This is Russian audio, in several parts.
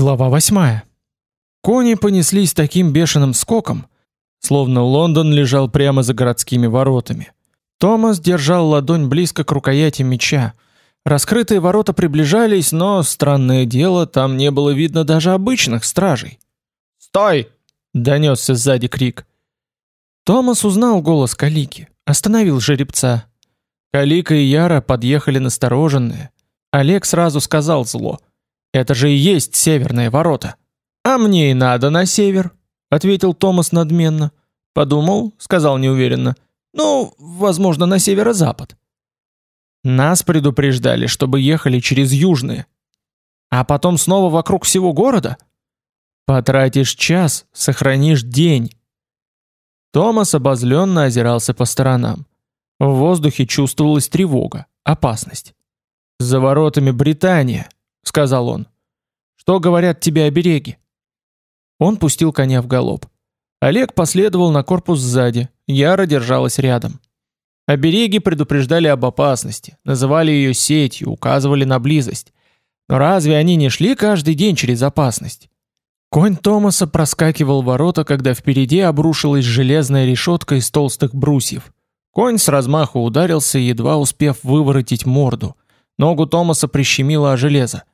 Глава 8. Кони понеслись таким бешеным скоком, словно Лондон лежал прямо за городскими воротами. Томас держал ладонь близко к рукояти меча. Раскрытые ворота приближались, но странное дело, там не было видно даже обычных стражей. "Стой!" донесся сзади крик. Томас узнал голос Калики, остановил жеребца. Калика и Яра подъехали настороженные. Олег сразу сказал зло: это же и есть северные ворота. А мне и надо на север, ответил Томас надменно. Подумал, сказал неуверенно: "Ну, возможно, на северо-запад". Нас предупреждали, чтобы ехали через южные. А потом снова вокруг всего города? Потратишь час, сохранишь день. Томас обозленно озирался по сторонам. В воздухе чувствовалась тревога, опасность. За воротами Британия, сказал он. Что говорят тебе обереги? Он пустил коня в галоп. Олег последовал на корпус сзади, Яра держалась рядом. Обереги предупреждали об опасности, называли ее сетью, указывали на близость. Но разве они не шли каждый день через опасность? Конь Томаса проскакивал ворота, когда впереди обрушилась железная решетка из толстых брусьев. Конь с размаху ударился, едва успев выворотить морду. Ногу Томаса прищемило о железо.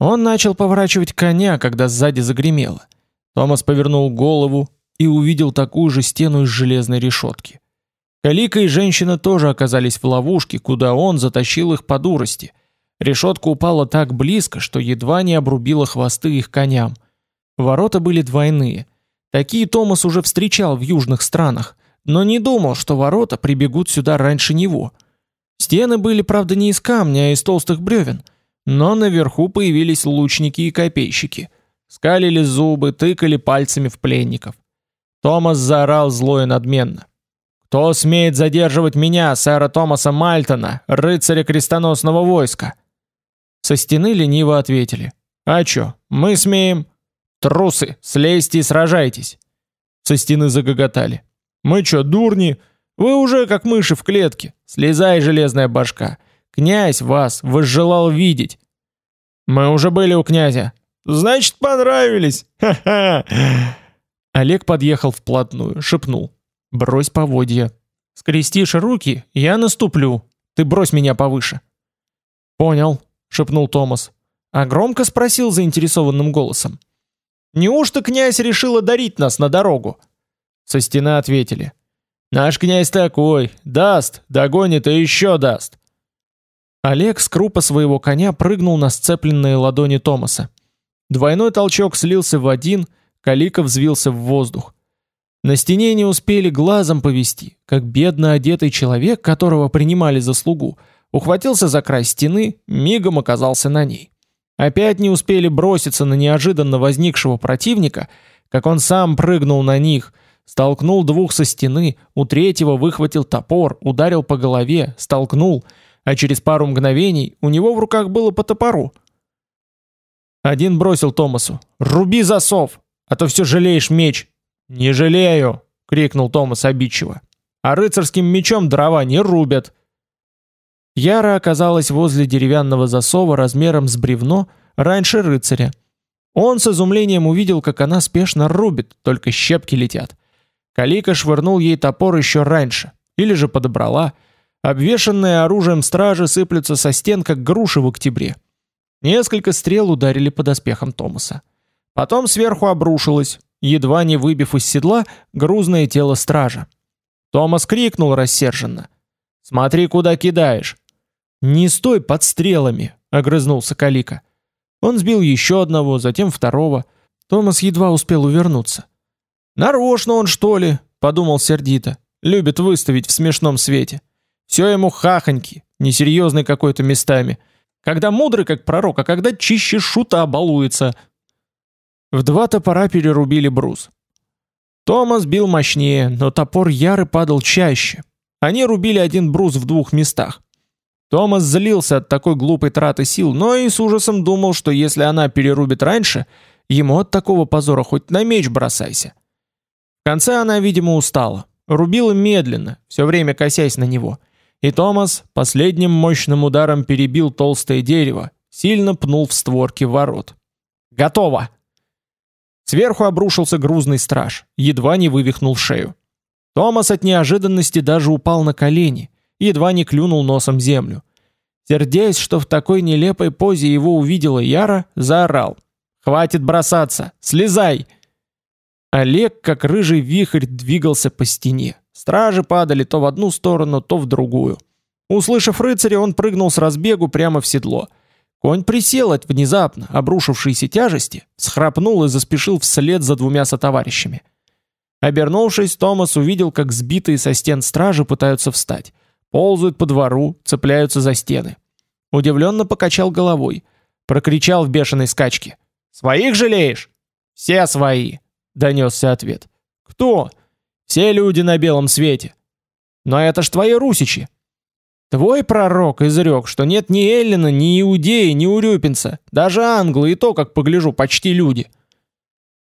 Он начал поворачивать коня, когда сзади загремело. Томас повернул голову и увидел такую же стену из железной решетки. Калика и женщина тоже оказались в ловушке, куда он затащил их по дурости. Решетка упала так близко, что едва не обрубила хвосты их коням. Ворота были двойные. Такие Томас уже встречал в южных странах, но не думал, что ворота прибегут сюда раньше него. Стены были, правда, не из камня, а из толстых бревен – но наверху появились лучники и копейщики. Скалили зубы, тыкали пальцами в пленников. Томас заорал зло и надменно. «Кто смеет задерживать меня, сэра Томаса Мальтона, рыцаря крестоносного войска?» Со стены лениво ответили. «А чё, мы смеем?» «Трусы, слезьте и сражайтесь!» Со стены загоготали. «Мы чё, дурни? Вы уже как мыши в клетке. Слезай, железная башка. Князь вас возжелал видеть. Мы уже были у князя. Значит, понравились. Ха-ха. Олег подъехал вплотную, шепнул: "Брось поводья. Скрестишь руки, я наступлю. Ты брось меня повыше". "Понял", шепнул Томас. А громко спросил заинтересованным голосом: "Неужто князь решил одарить нас на дорогу?" Со стены ответили: "Наш князь такой, даст, догонит и еще даст. Олег с крупа своего коня прыгнул на сцепленные ладони Томаса. Двойной толчок слился в один, Калика взвился в воздух. На стене не успели глазом повести, как бедно одетый человек, которого принимали за слугу, ухватился за край стены, мигом оказался на ней. Опять не успели броситься на неожиданно возникшего противника, как он сам прыгнул на них, столкнул двух со стены, у третьего выхватил топор, ударил по голове, столкнул — а через пару мгновений у него в руках было по топору. Один бросил Томасу: "Руби засов, а то все жалеешь меч". "Не жалею", крикнул Томас обидчиво. "А рыцарским мечом дрова не рубят". Яра оказалась возле деревянного засова размером с бревно, раньше рыцаря. Он с изумлением увидел, как она спешно рубит, только щепки летят. Калика швырнул ей топор еще раньше, или же подобрала, Обвешанные оружием стражи сыплются со стен, как груши в октябре. Несколько стрел ударили по доспехам Томаса. Потом сверху обрушилось, едва не выбив из седла, грузное тело стража. Томас крикнул рассерженно. «Смотри, куда кидаешь!» «Не стой под стрелами!» — огрызнулся Калика. Он сбил еще одного, затем второго. Томас едва успел увернуться. «Нарочно он, что ли?» — подумал сердито. «Любит выставить в смешном свете». Все ему хахоньки, несерьезный какой-то местами. Когда мудрый как пророк, а когда чище шута балуется. В два топора перерубили брус. Томас бил мощнее, но топор Яры падал чаще. Они рубили один брус в двух местах. Томас злился от такой глупой траты сил, но и с ужасом думал, что если она перерубит раньше, ему от такого позора хоть на меч бросайся. В конце она, видимо, устала. Рубила медленно, все время косясь на него — и Томас последним мощным ударом перебил толстое дерево, сильно пнул в створки ворот. Готово. Сверху обрушился грузный страж, едва не вывихнул шею. Томас от неожиданности даже упал на колени, едва не клюнул носом землю. Сердясь, что в такой нелепой позе его увидела Яра, заорал: "Хватит бросаться, слезай!" Олег, как рыжий вихрь, двигался по стене. Стражи падали то в одну сторону, то в другую. Услышав рыцаря, он прыгнул с разбегу прямо в седло. Конь присел от внезапно обрушившейся тяжести, схрапнул и заспешил вслед за двумя сотоварищами. Обернувшись, Томас увидел, как сбитые со стен стражи пытаются встать. Ползают по двору, цепляются за стены. Удивленно покачал головой. Прокричал в бешеной скачке. «Своих жалеешь?» «Все свои!» — донесся ответ. «Кто?» «Все люди на белом свете». «Но это ж твои русичи!» Твой пророк изрек, что нет ни эллина, ни иудея, ни урюпинца, даже англы и то, как погляжу, почти люди.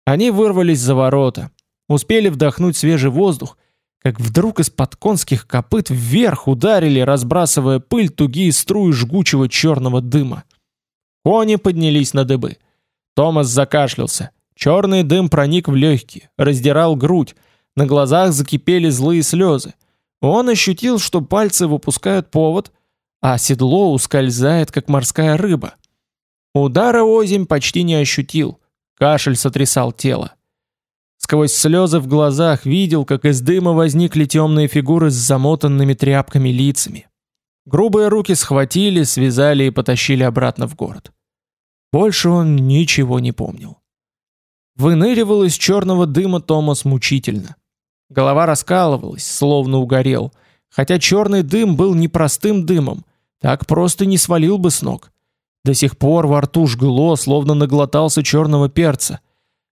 Они вырвались за ворота, успели вдохнуть свежий воздух, как вдруг из-под конских копыт вверх ударили, разбрасывая пыль тугие струи жгучего черного дыма. Кони поднялись на дыбы. Томас закашлялся. Черный дым проник в легкие, раздирал грудь, на глазах закипели злые слезы. Он ощутил, что пальцы выпускают повод, а седло ускользает, как морская рыба. Удара озимь почти не ощутил, кашель сотрясал тело. Сквозь слезы в глазах видел, как из дыма возникли темные фигуры с замотанными тряпками лицами. Грубые руки схватили, связали и потащили обратно в город. Больше он ничего не помнил. Выныривал из черного дыма Томас мучительно. Голова раскалывалась, словно угорел, хотя черный дым был не простым дымом, так просто не свалил бы с ног. До сих пор во рту жгло, словно наглотался черного перца.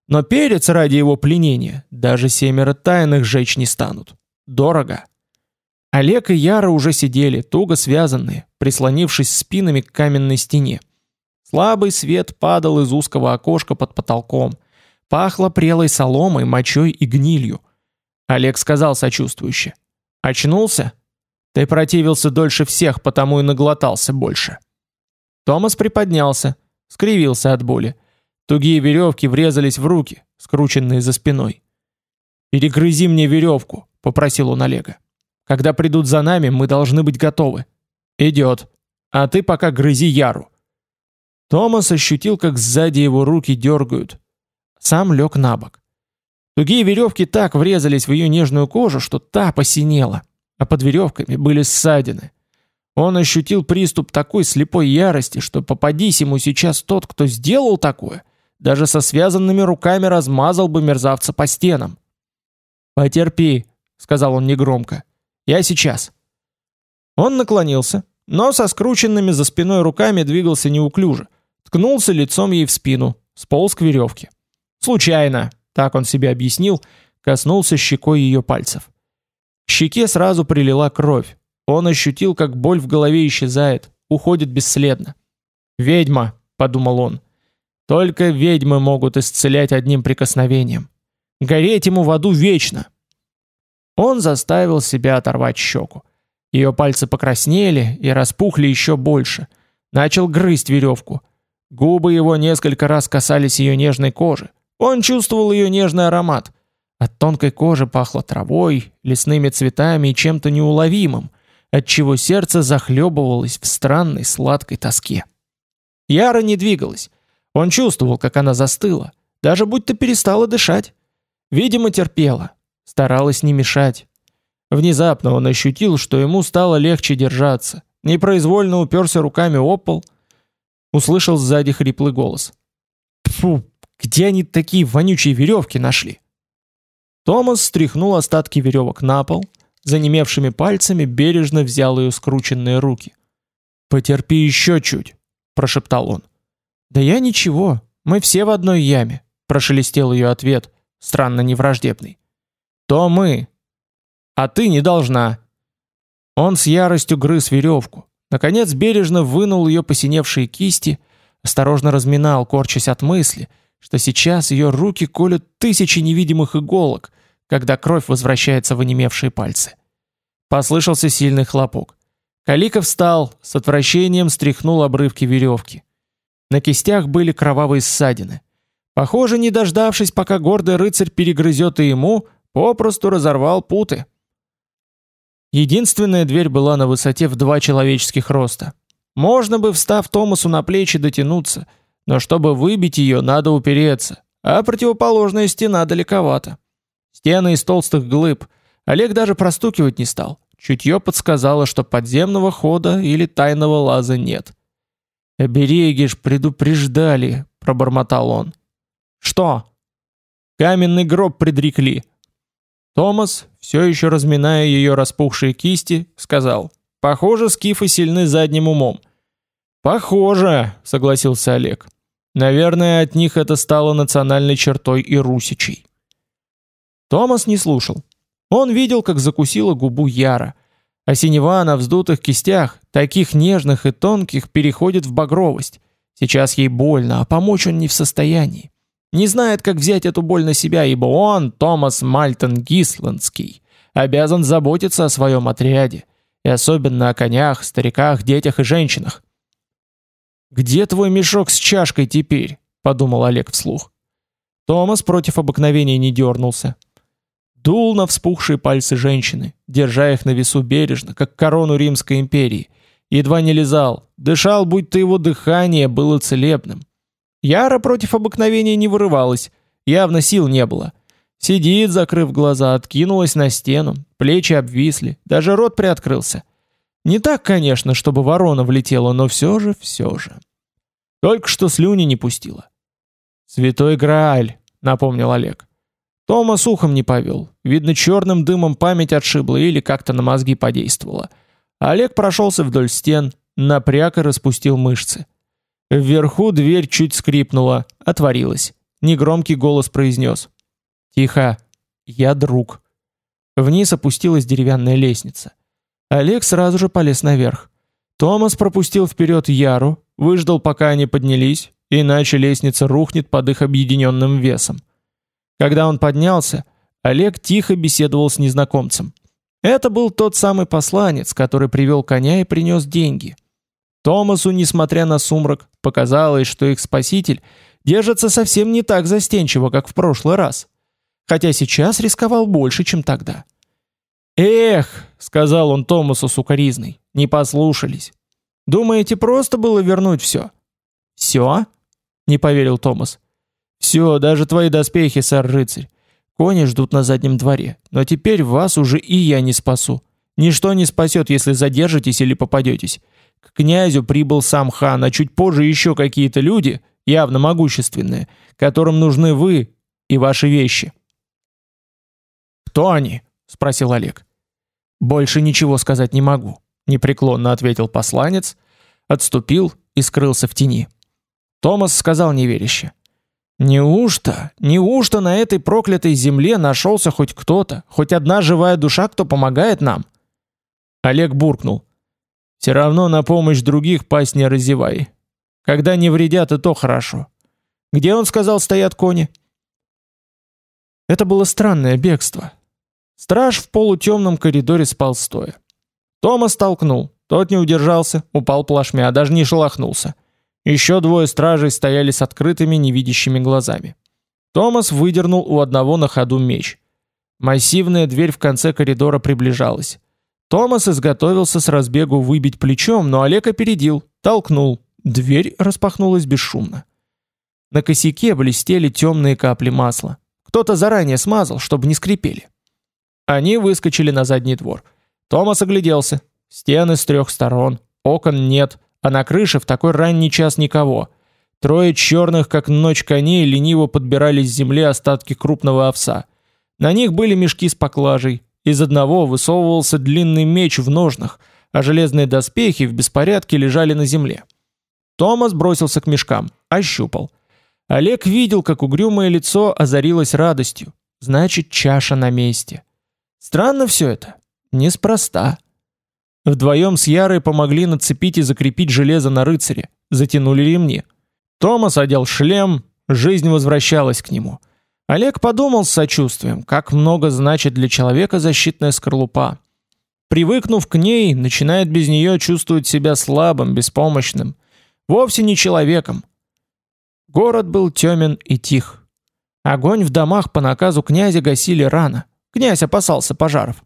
Но перец ради его пленения даже семеро тайных жечь не станут. Дорого. Олег и Яра уже сидели, туго связанные, прислонившись спинами к каменной стене. Слабый свет падал из узкого окошка под потолком. Пахло прелой соломой, мочой и гнилью. Олег сказал сочувствующе. Очнулся? Ты противился дольше всех, потому и наглотался больше. Томас приподнялся, скривился от боли. Тугие веревки врезались в руки, скрученные за спиной. «Перегрызи мне веревку», — попросил он Олега. «Когда придут за нами, мы должны быть готовы». «Идет. А ты пока грызи Яру». Томас ощутил, как сзади его руки дергают. Сам лег на бок. Тугие веревки так врезались в ее нежную кожу, что та посинела, а под веревками были ссадины. Он ощутил приступ такой слепой ярости, что попадись ему сейчас тот, кто сделал такое, даже со связанными руками размазал бы мерзавца по стенам. «Потерпи», — сказал он негромко. «Я сейчас». Он наклонился, но со скрученными за спиной руками двигался неуклюже, ткнулся лицом ей в спину, сполз к веревке. «Случайно», так он себе объяснил, коснулся щекой ее пальцев. К щеке сразу прилила кровь. Он ощутил, как боль в голове исчезает, уходит бесследно. «Ведьма», — подумал он. «Только ведьмы могут исцелять одним прикосновением. Гореть ему в аду вечно». Он заставил себя оторвать щеку. Ее пальцы покраснели и распухли еще больше. Начал грызть веревку. Губы его несколько раз касались ее нежной кожи. Он чувствовал ее нежный аромат. От тонкой кожи пахло травой, лесными цветами и чем-то неуловимым, от чего сердце захлебывалось в странной сладкой тоске. Яра не двигалась. Он чувствовал, как она застыла, даже будто перестала дышать. Видимо, терпела, старалась не мешать. Внезапно он ощутил, что ему стало легче держаться. Непроизвольно уперся руками о пол. Услышал сзади хриплый голос. «Фу, где они такие вонючие веревки нашли? Томас стряхнул остатки веревок на пол, занемевшими пальцами бережно взял ее скрученные руки. «Потерпи еще чуть», — прошептал он. «Да я ничего, мы все в одной яме», — прошелестел ее ответ, странно невраждебный. «То мы. А ты не должна». Он с яростью грыз веревку. Наконец бережно вынул ее посиневшие кисти, осторожно разминал, корчась от мысли — что сейчас ее руки колют тысячи невидимых иголок, когда кровь возвращается в онемевшие пальцы. Послышался сильный хлопок. Калика встал, с отвращением стряхнул обрывки веревки. На кистях были кровавые ссадины. Похоже, не дождавшись, пока гордый рыцарь перегрызет и ему, попросту разорвал путы. Единственная дверь была на высоте в два человеческих роста. Можно бы, встав Томасу на плечи, дотянуться, но чтобы выбить ее, надо упереться, а противоположная стена далековато. Стены из толстых глыб. Олег даже простукивать не стал. Чутье подсказало, что подземного хода или тайного лаза нет. «Обереги ж предупреждали», — пробормотал он. «Что?» «Каменный гроб предрекли». Томас, все еще разминая ее распухшие кисти, сказал, «Похоже, скифы сильны задним умом». «Похоже», — согласился Олег. «Наверное, от них это стало национальной чертой и русичей». Томас не слушал. Он видел, как закусила губу Яра, а синева на вздутых кистях, таких нежных и тонких, переходит в багровость. Сейчас ей больно, а помочь он не в состоянии. Не знает, как взять эту боль на себя, ибо он, Томас Мальтон Гисландский, обязан заботиться о своем отряде, и особенно о конях, стариках, детях и женщинах. «Где твой мешок с чашкой теперь?» — подумал Олег вслух. Томас против обыкновения не дернулся. Дул на вспухшие пальцы женщины, держа их на весу бережно, как корону Римской империи. Едва не лизал, дышал, будто его дыхание было целебным. Яра против обыкновения не вырывалась, явно сил не было. Сидит, закрыв глаза, откинулась на стену, плечи обвисли, даже рот приоткрылся. Не так, конечно, чтобы ворона влетела, но все же, все же. Только что слюни не пустила. «Святой Грааль», — напомнил Олег. Томас ухом не повел. Видно, черным дымом память отшибла или как-то на мозги подействовала. Олег прошелся вдоль стен, напряг и распустил мышцы. Вверху дверь чуть скрипнула, отворилась. Негромкий голос произнес. «Тихо, я друг». Вниз опустилась деревянная лестница. Олег сразу же полез наверх. Томас пропустил вперед Яру, выждал, пока они поднялись, иначе лестница рухнет под их объединенным весом. Когда он поднялся, Олег тихо беседовал с незнакомцем. Это был тот самый посланец, который привел коня и принес деньги. Томасу, несмотря на сумрак, показалось, что их спаситель держится совсем не так застенчиво, как в прошлый раз. Хотя сейчас рисковал больше, чем тогда. «Эх», — сказал он Томасу сукоризной, — «не послушались. Думаете, просто было вернуть все?» «Все?» — не поверил Томас. «Все, даже твои доспехи, сэр-рыцарь. Кони ждут на заднем дворе, но теперь вас уже и я не спасу. Ничто не спасет, если задержитесь или попадетесь. К князю прибыл сам хан, а чуть позже еще какие-то люди, явно могущественные, которым нужны вы и ваши вещи. «Кто они?» — спросил Олег. «Больше ничего сказать не могу», — непреклонно ответил посланец, отступил и скрылся в тени. Томас сказал неверяще. «Неужто, неужто на этой проклятой земле нашелся хоть кто-то, хоть одна живая душа, кто помогает нам?» Олег буркнул. Все равно на помощь других пасть не разевай. Когда не вредят, и то хорошо. Где он сказал стоят кони? Это было странное бегство. Страж в полутемном коридоре спал стоя. Томас толкнул. Тот не удержался, упал плашмя, даже не шелохнулся. Еще двое стражей стояли с открытыми невидящими глазами. Томас выдернул у одного на ходу меч. Массивная дверь в конце коридора приближалась. Томас изготовился с разбегу выбить плечом, но Олег опередил, толкнул. Дверь распахнулась бесшумно. На косяке блестели темные капли масла. Кто-то заранее смазал, чтобы не скрипели. Они выскочили на задний двор. Томас огляделся. Стены с трех сторон, окон нет, а на крыше в такой ранний час никого. Трое черных, как ночь коней, лениво подбирали с земли остатки крупного овса. На них были мешки с поклажей, из одного высовывался длинный меч в ножнах, а железные доспехи в беспорядке лежали на земле. Томас бросился к мешкам, ощупал. Олег видел, как угрюмое лицо озарилось радостью. Значит, чаша на месте. Странно все это. Неспроста. Вдвоем с Ярой помогли нацепить и закрепить железо на рыцаре, затянули ремни. Томас одел шлем, жизнь возвращалась к нему — Олег подумал с сочувствием, как много значит для человека защитная скорлупа. Привыкнув к ней, начинает без нее чувствовать себя слабым, беспомощным. Вовсе не человеком. Город был темен и тих. Огонь в домах по наказу князя гасили рано. Князь опасался пожаров.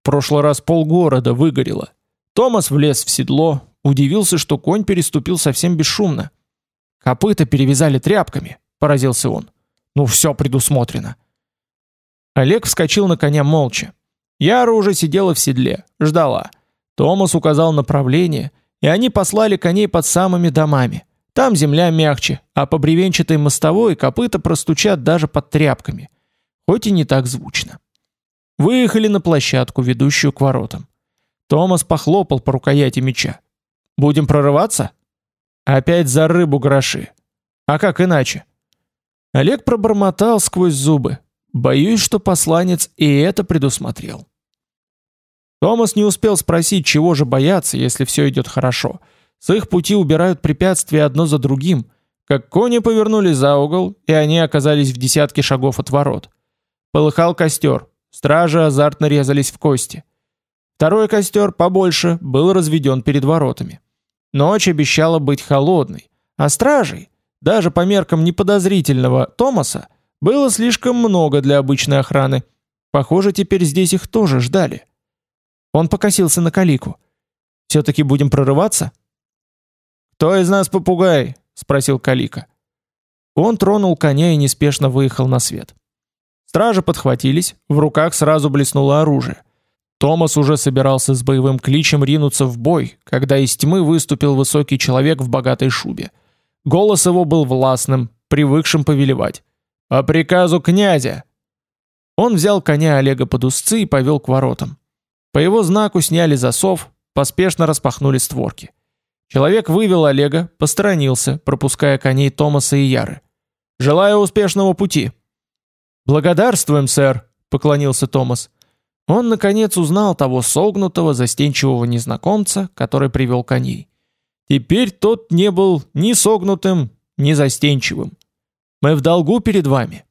В прошлый раз полгорода выгорело. Томас влез в седло, удивился, что конь переступил совсем бесшумно. Копыта перевязали тряпками, поразился он. Ну все предусмотрено. Олег вскочил на коня молча. Яра уже сидела в седле, ждала. Томас указал направление, и они послали коней под самыми домами. Там земля мягче, а по бревенчатой мостовой копыта простучат даже под тряпками, хоть и не так звучно. Выехали на площадку, ведущую к воротам. Томас похлопал по рукояти меча. «Будем прорываться?» «Опять за рыбу гроши. А как иначе?» Олег пробормотал сквозь зубы. «Боюсь, что посланец и это предусмотрел». Томас не успел спросить, чего же бояться, если все идет хорошо. С их пути убирают препятствия одно за другим, как кони повернули за угол, и они оказались в десятке шагов от ворот. Полыхал костер, стражи азартно резались в кости. Второй костер, побольше, был разведен перед воротами. Ночь обещала быть холодной, а стражей, даже по меркам неподозрительного Томаса, было слишком много для обычной охраны. Похоже, теперь здесь их тоже ждали. Он покосился на Калику. «Все-таки будем прорываться?» «Кто из нас попугай?» — спросил Калика. Он тронул коня и неспешно выехал на свет. Стражи подхватились, в руках сразу блеснуло оружие. Томас уже собирался с боевым кличем ринуться в бой, когда из тьмы выступил высокий человек в богатой шубе. Голос его был властным, привыкшим повелевать. «По приказу князя!» Он взял коня Олега под узцы и повел к воротам. По его знаку сняли засов, поспешно распахнули створки. Человек вывел Олега, посторонился, пропуская коней Томаса и Яры. «Желаю успешного пути!» «Благодарствуем, сэр!» — поклонился Томас. Он, наконец, узнал того согнутого, застенчивого незнакомца, который привел коней. Теперь тот не был ни согнутым, ни застенчивым. «Мы в долгу перед вами!»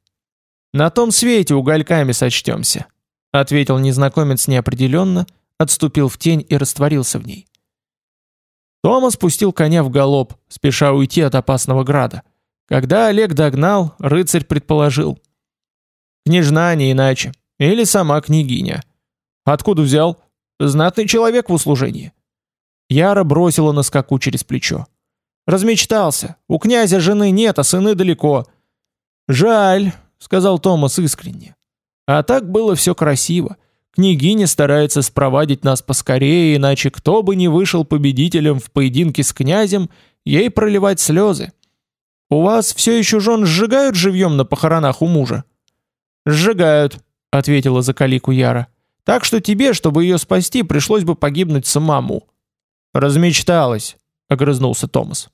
«На том свете угольками сочтемся», ответил незнакомец неопределенно, отступил в тень и растворился в ней. Томас спустил коня в галоп, спеша уйти от опасного града. Когда Олег догнал, рыцарь предположил: "Княжна не иначе, или сама княгиня. Откуда взял? Знатный человек в услужении". Яра бросила на скаку через плечо. Размечтался. У князя жены нет, а сыны далеко. Жаль, сказал Томас искренне. А так было все красиво. Княгиня старается спровадить нас поскорее, иначе кто бы не вышел победителем в поединке с князем, ей проливать слезы. У вас все еще жен сжигают живьем на похоронах у мужа? Сжигают, ответила за калику Яра. Так что тебе, чтобы ее спасти, пришлось бы погибнуть самому. Размечталась, огрызнулся Томас.